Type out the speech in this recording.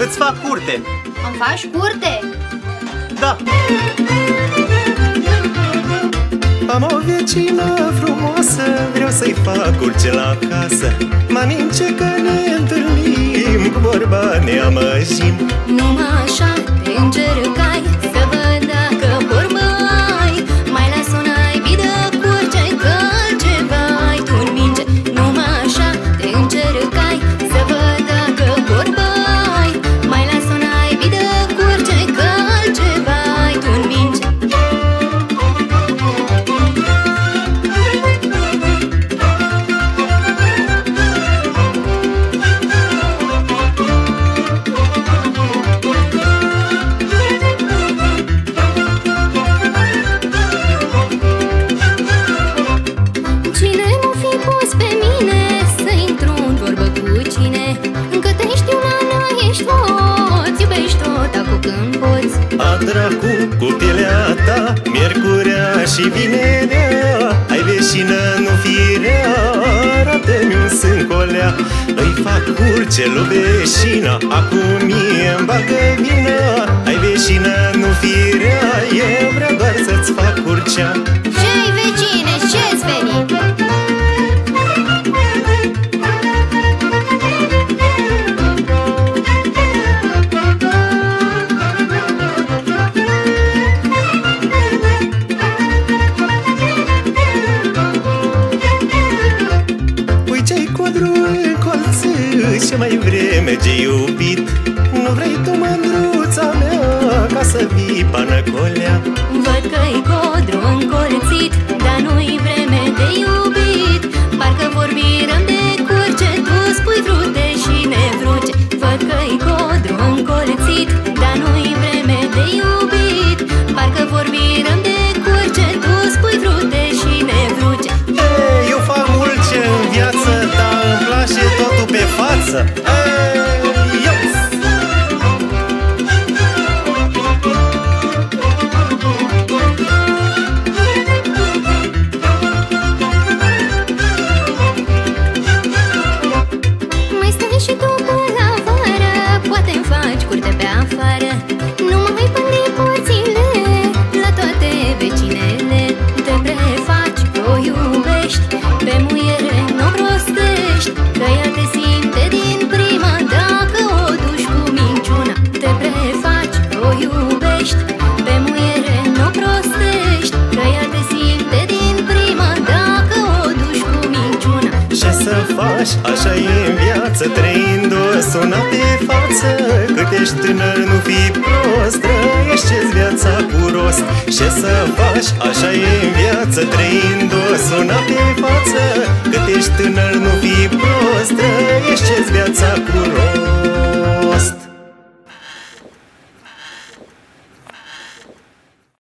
Îți fac curte. Îmi faci curte? Da. Am o vecină frumoasă Vreau să-i fac urce la casă. Mamince că ne întâlnim Cu vorba ne amăjim. Numai Nana, ești hoț Iubești tot acum când poți. A dracu cu pielea ta Miercurea și vinerea Ai veșină, nu firea Arată-mi un sâncolea. Îi fac curce lui veșina Acum mie îmi bagă vina. Ai veșină, nu firea Eu vreau doar să-ți fac curcea Și mai vreme ce iubit. Nu vrei tu mândruța mea Ca să vii panăcolea? Văd că-i codru încolțit Dar nu-i vreme faci Așa e în viață, trăindu-o Suna pe față. Cât ești tânăr, nu fi prost Trăiești viața cu rost. Ce să faci, așa e în viață Trăindu-o, suna pe față. Cât ești tânăr, nu fi prost Trăiești viața cu rost.